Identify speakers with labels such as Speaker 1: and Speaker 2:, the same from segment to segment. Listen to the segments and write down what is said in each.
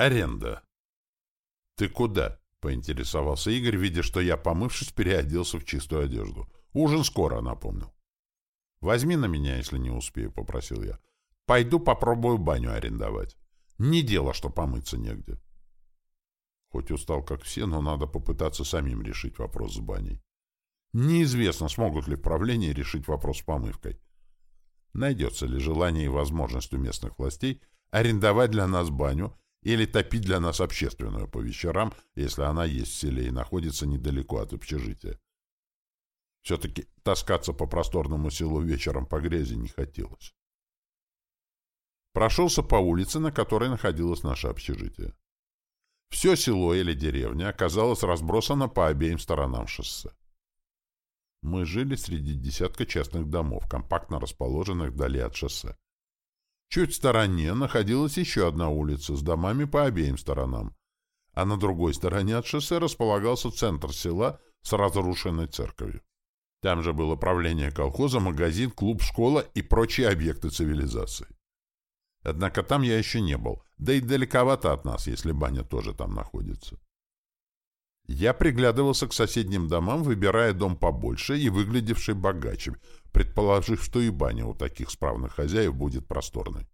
Speaker 1: Аренда. Ты куда? Поинтересовался Игорь, видя, что я, помывшись, переоделся в чистую одежду. Ужин скоро, напомнил. Возьми на меня, если не успею, попросил я. Пойду попробую баню арендовать. Не дело, что помыться негде. Хоть устал, как все, но надо попытаться самим решить вопрос с баней. Неизвестно, смогут ли в правлении решить вопрос с помывкой. Найдется ли желание и возможность у местных властей арендовать для нас баню или топить для нас общественную по вечерам, если она есть в селе и находится недалеко от общежития. Все-таки таскаться по просторному селу вечером по грязи не хотелось. Прошелся по улице, на которой находилось наше общежитие. Все село или деревня оказалось разбросано по обеим сторонам шоссе. Мы жили среди десятка частных домов, компактно расположенных вдали от шоссе. Чуть в стороне находилась еще одна улица с домами по обеим сторонам, а на другой стороне от шоссе располагался центр села с разрушенной церковью. Там же было правление колхоза, магазин, клуб, школа и прочие объекты цивилизации. Однако там я еще не был, да и далековато от нас, если баня тоже там находится. Я приглядывался к соседним домам, выбирая дом побольше и выглядевший богаче, предположив, что и баня у таких справных хозяев будет просторной.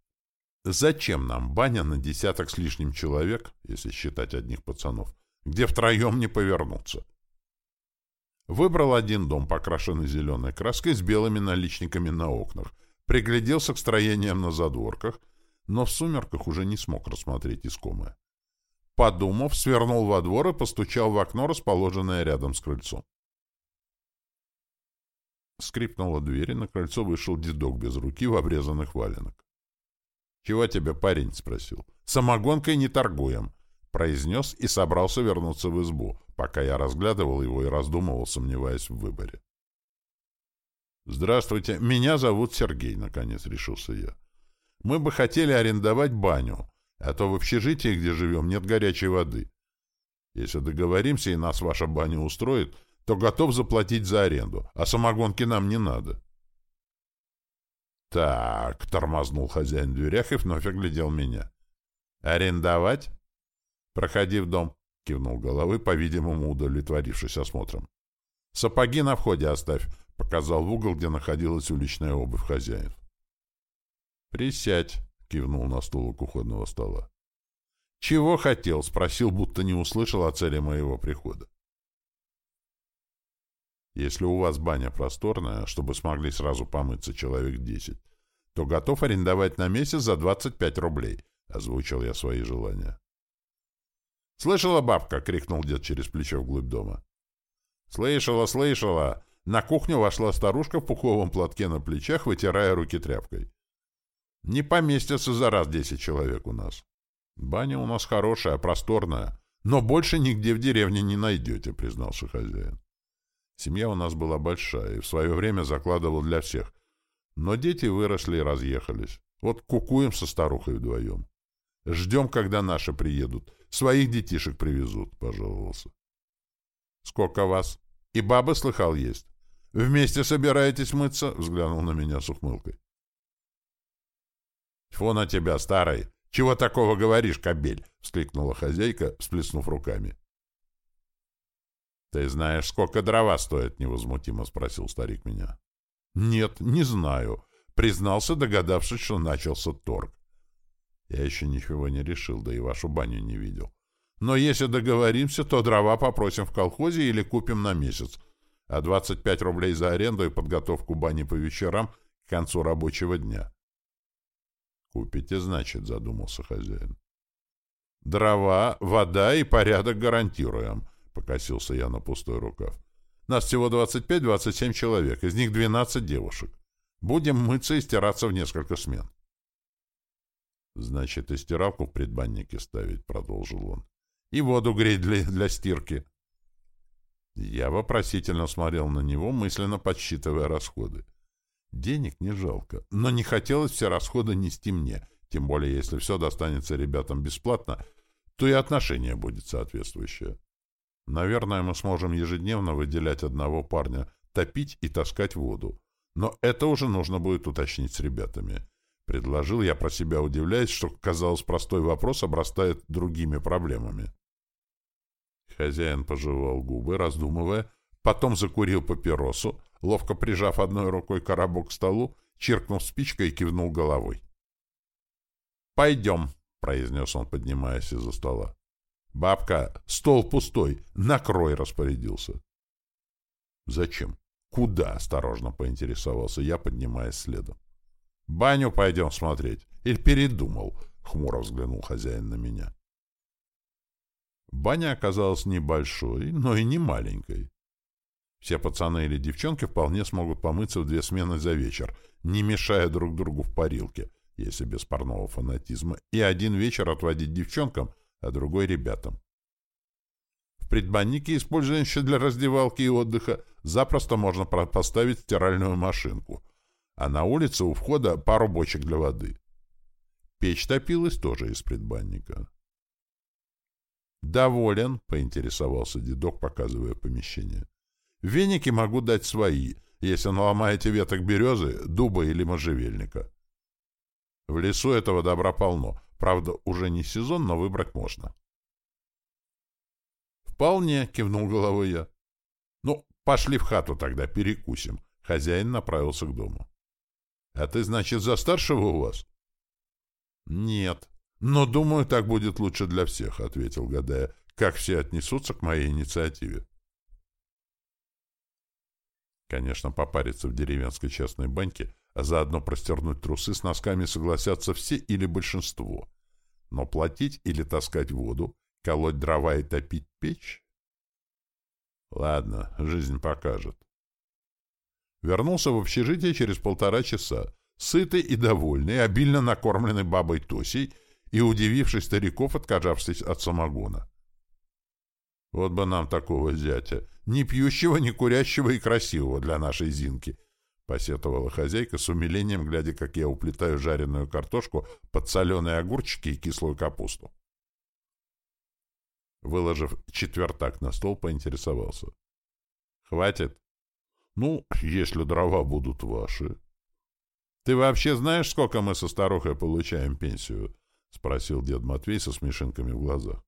Speaker 1: Зачем нам баня на десяток с лишним человек, если считать одних пацанов, где втроем не повернуться? Выбрал один дом, покрашенный зеленой краской с белыми наличниками на окнах, пригляделся к строениям на задворках, но в сумерках уже не смог рассмотреть искомое. Подумав, свернул во двор и постучал в окно, расположенное рядом с крыльцом. Скрипнула дверь, и на крыльцо вышел дедок без руки в обрезанных валенок. — Чего тебе, парень? — спросил. — Самогонкой не торгуем, — произнес и собрался вернуться в избу, пока я разглядывал его и раздумывал, сомневаясь в выборе. — Здравствуйте, меня зовут Сергей, — наконец решился я. — Мы бы хотели арендовать баню, а то в общежитии, где живем, нет горячей воды. Если договоримся и нас ваша баня устроит, то готов заплатить за аренду, а самогонки нам не надо. Так, тормознул хозяин в дверях и вновь оглядел меня. Арендовать? Проходи в дом, кивнул головой, по-видимому, удовлетворившись осмотром. Сапоги на входе оставь, показал в угол, где находилась уличная обувь хозяев. Присядь, — кивнул на стул у кухонного стола. «Чего хотел?» — спросил, будто не услышал о цели моего прихода. «Если у вас баня просторная, чтобы смогли сразу помыться человек десять, то готов арендовать на месяц за двадцать пять рублей», — озвучил я свои желания. «Слышала, бабка!» — крикнул дед через плечо вглубь дома. «Слышала, слышала!» На кухню вошла старушка в пуховом платке на плечах, вытирая руки тряпкой. Не поместятся за раз десять человек у нас. Баня у нас хорошая, просторная, но больше нигде в деревне не найдете, признался хозяин. Семья у нас была большая и в свое время закладывал для всех. Но дети выросли и разъехались. Вот кукуем со старухой вдвоем. Ждем, когда наши приедут. Своих детишек привезут, — пожаловался. — Сколько вас? И бабы, слыхал, есть. Вместе собираетесь мыться? — взглянул на меня с ухмылкой. «Тьфу на тебя, старый! Чего такого говоришь, кобель?» — вскликнула хозяйка, всплеснув руками. «Ты знаешь, сколько дрова стоит?» — невозмутимо спросил старик меня. «Нет, не знаю», — признался, догадавшись, что начался торг. «Я еще ничего не решил, да и вашу баню не видел. Но если договоримся, то дрова попросим в колхозе или купим на месяц, а 25 рублей за аренду и подготовку бани по вечерам к концу рабочего дня». «Купите, значит», — задумался хозяин. «Дрова, вода и порядок гарантируем», — покосился я на пустой рукав. «Нас всего 25-27 человек, из них 12 девушек. Будем мыться и стираться в несколько смен». «Значит, и стиралку в предбаннике ставить», — продолжил он. «И воду греть для, для стирки». Я вопросительно смотрел на него, мысленно подсчитывая расходы. Денег не жалко, но не хотелось все расходы нести мне, тем более если все достанется ребятам бесплатно, то и отношение будет соответствующее. Наверное, мы сможем ежедневно выделять одного парня, топить и таскать воду. Но это уже нужно будет уточнить с ребятами. Предложил я про себя, удивляясь, что, казалось, простой вопрос обрастает другими проблемами. Хозяин пожевал губы, раздумывая, потом закурил папиросу, ловко прижав одной рукой коробок к столу, чиркнул спичкой и кивнул головой. «Пойдем», — произнес он, поднимаясь из-за стола. «Бабка, стол пустой, накрой», — распорядился. «Зачем? Куда?» — осторожно поинтересовался я, поднимаясь следом. «Баню пойдем смотреть. Или передумал?» — хмуро взглянул хозяин на меня. Баня оказалась небольшой, но и не маленькой. Все пацаны или девчонки вполне смогут помыться в две смены за вечер, не мешая друг другу в парилке, если без парного фанатизма, и один вечер отводить девчонкам, а другой — ребятам. В предбаннике, использующем для раздевалки и отдыха, запросто можно поставить стиральную машинку, а на улице у входа пару бочек для воды. Печь топилась тоже из предбанника. «Доволен?» — поинтересовался дедок, показывая помещение. «Веники могу дать свои, если наломаете веток березы, дуба или можжевельника. В лесу этого добра полно. Правда, уже не сезон, но выбрать можно». «Вполне», — кивнул головой я. «Ну, пошли в хату тогда, перекусим». Хозяин направился к дому. «А ты, значит, за старшего у вас?» «Нет. Но, думаю, так будет лучше для всех», — ответил, гадая, как все отнесутся к моей инициативе. Конечно, попариться в деревенской частной баньке, а заодно простернуть трусы с носками согласятся все или большинство. Но платить или таскать воду, колоть дрова и топить печь? Ладно, жизнь покажет. Вернулся в общежитие через полтора часа, сытый и довольный, обильно накормленный бабой Тосей и удививший стариков, отказавшись от самогона. Вот бы нам такого зятя, ни пьющего, ни курящего и красивого для нашей Зинки, — посетовала хозяйка с умилением, глядя, как я уплетаю жареную картошку под соленые огурчики и кислую капусту. Выложив четвертак на стол, поинтересовался. — Хватит? Ну, если дрова будут ваши. — Ты вообще знаешь, сколько мы со старухой получаем пенсию? — спросил дед Матвей со смешинками в глазах.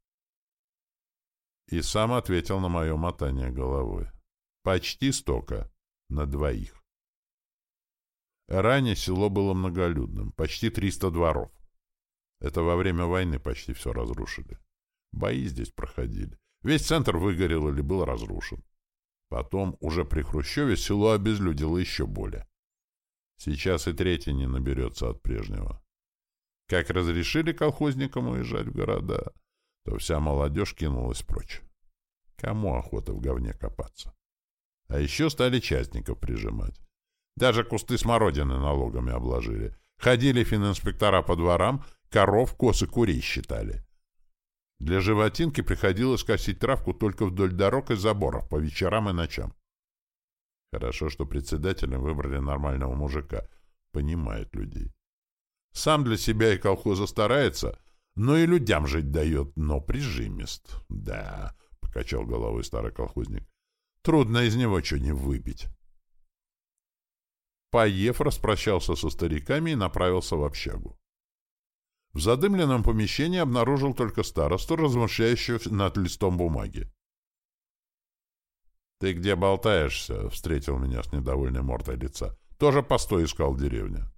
Speaker 1: И сам ответил на мое мотание головой. — Почти столько. На двоих. Ранее село было многолюдным, почти 300 дворов. Это во время войны почти все разрушили. Бои здесь проходили. Весь центр выгорел или был разрушен. Потом, уже при Хрущеве, село обезлюдило еще более. Сейчас и третий не наберется от прежнего. Как разрешили колхозникам уезжать в города, то вся молодежь кинулась прочь. Кому охота в говне копаться? А еще стали частников прижимать. Даже кусты смородины налогами обложили. Ходили фининспектора по дворам, коров, косы, курей считали. Для животинки приходилось косить травку только вдоль дорог и заборов по вечерам и ночам. Хорошо, что председателем выбрали нормального мужика. Понимает людей. Сам для себя и колхоза старается, но и людям жить дает, но прижимист. Да, — покачал головой старый колхозник. Трудно из него что не выбить. Поев, распрощался со стариками и направился в общагу. В задымленном помещении обнаружил только старосту, размышляющую над листом бумаги. «Ты где болтаешься?» — встретил меня с недовольной мордой лица. «Тоже постой искал деревня».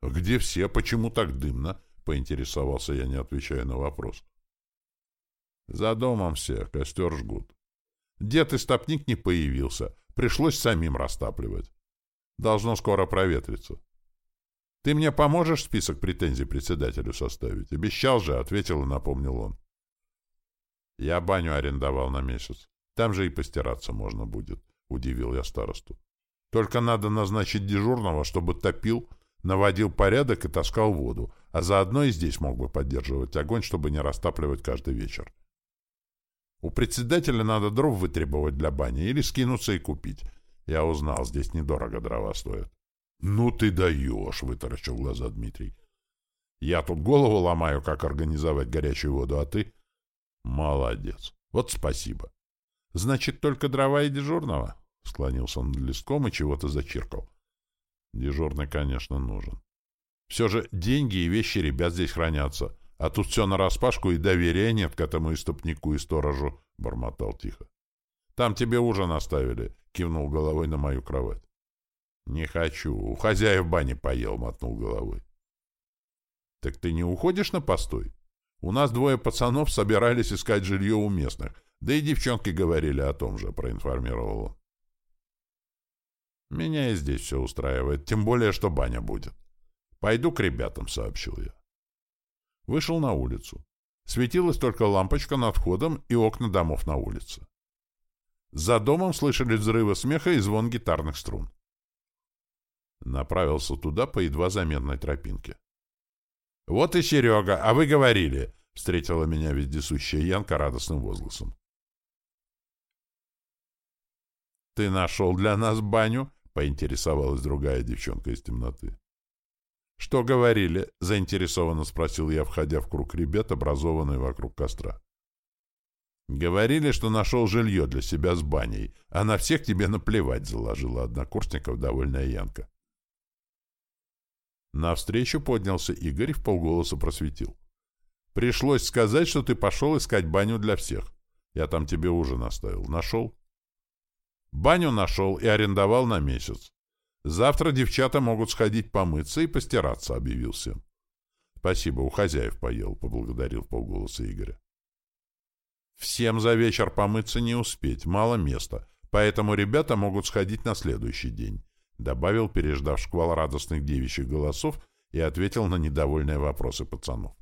Speaker 1: «Где все? Почему так дымно?» — поинтересовался я, не отвечая на вопрос. «За домом все, костер жгут. Дед и стопник не появился, пришлось самим растапливать. Должно скоро проветриться. Ты мне поможешь список претензий председателю составить? Обещал же, — ответил и напомнил он. Я баню арендовал на месяц. Там же и постираться можно будет, — удивил я старосту. Только надо назначить дежурного, чтобы топил, наводил порядок и таскал воду, а заодно и здесь мог бы поддерживать огонь, чтобы не растапливать каждый вечер. У председателя надо дров вытребовать для бани или скинуться и купить. Я узнал, здесь недорого дрова стоят. «Ну ты даешь!» — вытаращил глаза Дмитрий. «Я тут голову ломаю, как организовать горячую воду, а ты...» «Молодец! Вот спасибо!» «Значит, только дрова и дежурного?» — склонился он над листком и чего-то зачиркал. «Дежурный, конечно, нужен. Все же деньги и вещи ребят здесь хранятся, а тут все нараспашку и доверия нет к этому истопнику и сторожу, — бормотал тихо. — Там тебе ужин оставили, — кивнул головой на мою кровать. — Не хочу, у хозяев бани поел, — мотнул головой. — Так ты не уходишь на постой? У нас двое пацанов собирались искать жилье у местных, да и девчонки говорили о том же, — проинформировал он. Меня и здесь все устраивает, тем более, что баня будет. Пойду к ребятам, — сообщил я. Вышел на улицу. Светилась только лампочка над входом и окна домов на улице. За домом слышали взрывы смеха и звон гитарных струн. Направился туда по едва заметной тропинке. — Вот и Серега, а вы говорили! — встретила меня вездесущая Янка радостным возгласом. — Ты нашел для нас баню? — поинтересовалась другая девчонка из темноты. — Что говорили? — заинтересованно спросил я, входя в круг ребят, образованный вокруг костра. — Говорили, что нашел жилье для себя с баней, а на всех тебе наплевать, — заложила однокурсников довольная Янка. Навстречу поднялся Игорь и в полголоса просветил. — Пришлось сказать, что ты пошел искать баню для всех. Я там тебе ужин оставил. Нашел? — Баню нашел и арендовал на месяц. Завтра девчата могут сходить помыться и постираться, — объявил всем. — Спасибо, у хозяев поел, — поблагодарил полголоса Игоря. — Всем за вечер помыться не успеть, мало места, поэтому ребята могут сходить на следующий день, — добавил, переждав шквал радостных девичьих голосов, и ответил на недовольные вопросы пацанов.